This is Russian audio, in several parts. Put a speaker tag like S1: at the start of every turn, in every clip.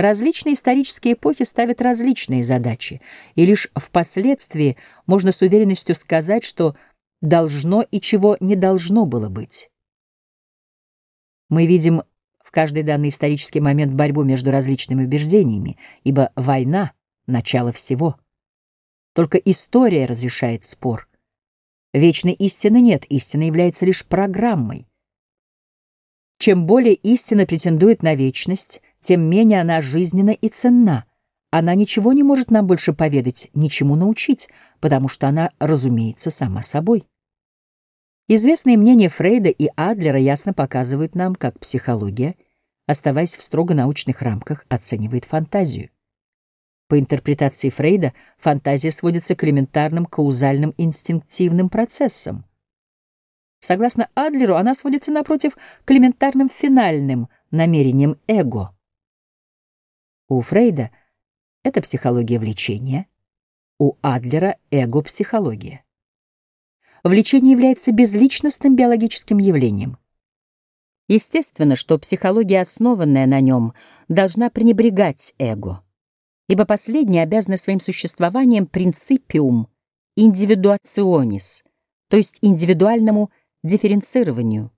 S1: Различные исторические эпохи ставят различные задачи, и лишь впоследствии можно с уверенностью сказать, что должно и чего не должно было быть. Мы видим в каждый данный исторический момент борьбу между различными убеждениями, ибо война — начало всего. Только история разрешает спор. Вечной истины нет, истина является лишь программой. Чем более истина претендует на вечность, тем менее она жизненна и ценна. Она ничего не может нам больше поведать, ничему научить, потому что она, разумеется, сама собой. Известные мнения Фрейда и Адлера ясно показывают нам, как психология, оставаясь в строго научных рамках, оценивает фантазию. По интерпретации Фрейда, фантазия сводится к элементарным каузальным инстинктивным процессам. Согласно Адлеру, она сводится, напротив, к элементарным финальным намерениям эго. У Фрейда это психология влечения, у Адлера — эго-психология. Влечение является безличностным биологическим явлением. Естественно, что психология, основанная на нем, должна пренебрегать эго, ибо последнее обязано своим существованием принципиум индивидуационис, то есть индивидуальному дифференцированию,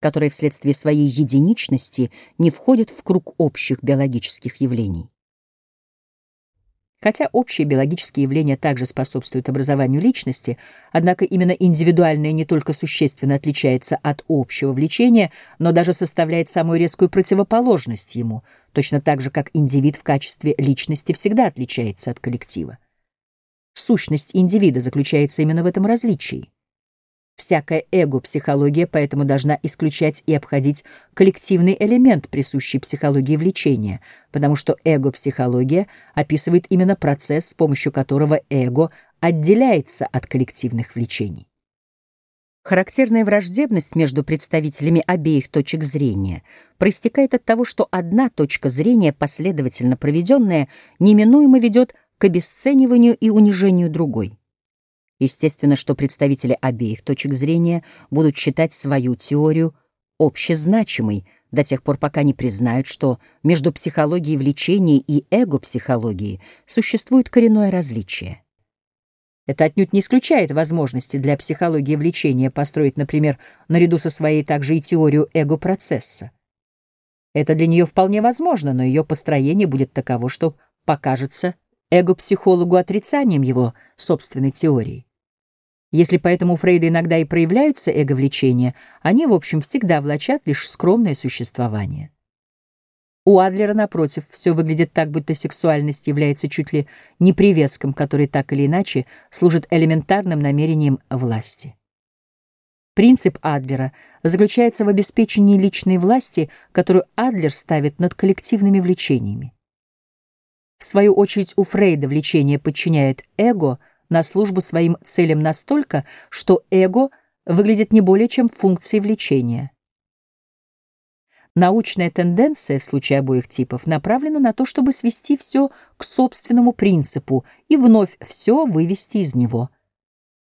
S1: которое вследствие своей единичности не входит в круг общих биологических явлений. Хотя общие биологические явления также способствуют образованию личности, однако именно индивидуальное не только существенно отличается от общего влечения, но даже составляет самую резкую противоположность ему, точно так же, как индивид в качестве личности всегда отличается от коллектива. Сущность индивида заключается именно в этом различии. Всякая эго-психология поэтому должна исключать и обходить коллективный элемент, присущий психологии влечения, потому что эго-психология описывает именно процесс, с помощью которого эго отделяется от коллективных влечений. Характерная враждебность между представителями обеих точек зрения проистекает от того, что одна точка зрения, последовательно проведенная, неминуемо ведет к обесцениванию и унижению другой. Естественно, что представители обеих точек зрения будут считать свою теорию общезначимой до тех пор, пока не признают, что между психологией влечения и эго-психологией существует коренное различие. Это отнюдь не исключает возможности для психологии влечения построить, например, наряду со своей также и теорию эго-процесса. Это для нее вполне возможно, но ее построение будет таково, что покажется эго-психологу отрицанием его собственной теории. Если поэтому у Фрейда иногда и проявляются эго-влечения, они, в общем, всегда влачат лишь скромное существование. У Адлера, напротив, все выглядит так, будто сексуальность является чуть ли не привеском, который так или иначе служит элементарным намерением власти. Принцип Адлера заключается в обеспечении личной власти, которую Адлер ставит над коллективными влечениями. В свою очередь у Фрейда влечение подчиняет эго — на службу своим целям настолько, что эго выглядит не более чем функцией влечения. Научная тенденция в случае обоих типов направлена на то, чтобы свести все к собственному принципу и вновь все вывести из него.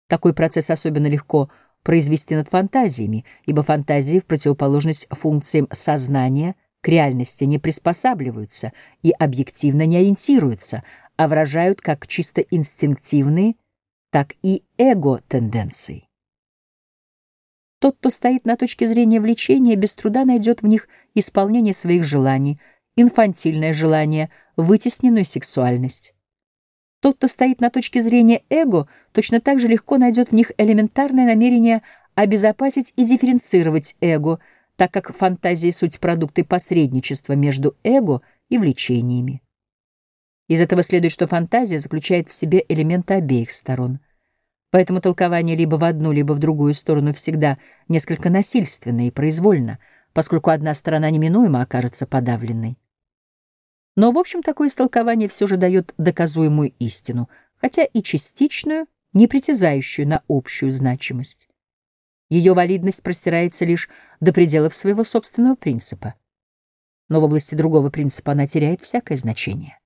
S1: Такой процесс особенно легко произвести над фантазиями, ибо фантазии в противоположность функциям сознания к реальности не приспосабливаются и объективно не ориентируются, а выражают как чисто инстинктивные, так и эго-тенденции. Тот, кто стоит на точке зрения влечения, без труда найдет в них исполнение своих желаний, инфантильное желание, вытесненную сексуальность. Тот, кто стоит на точке зрения эго, точно так же легко найдет в них элементарное намерение обезопасить и дифференцировать эго, так как фантазии — суть продукты посредничества между эго и влечениями. Из этого следует, что фантазия заключает в себе элементы обеих сторон. Поэтому толкование либо в одну, либо в другую сторону всегда несколько насильственно и произвольно, поскольку одна сторона неминуемо окажется подавленной. Но, в общем, такое истолкование все же дает доказуемую истину, хотя и частичную, не притязающую на общую значимость. Ее валидность простирается лишь до пределов своего собственного принципа. Но в области другого принципа она теряет всякое значение.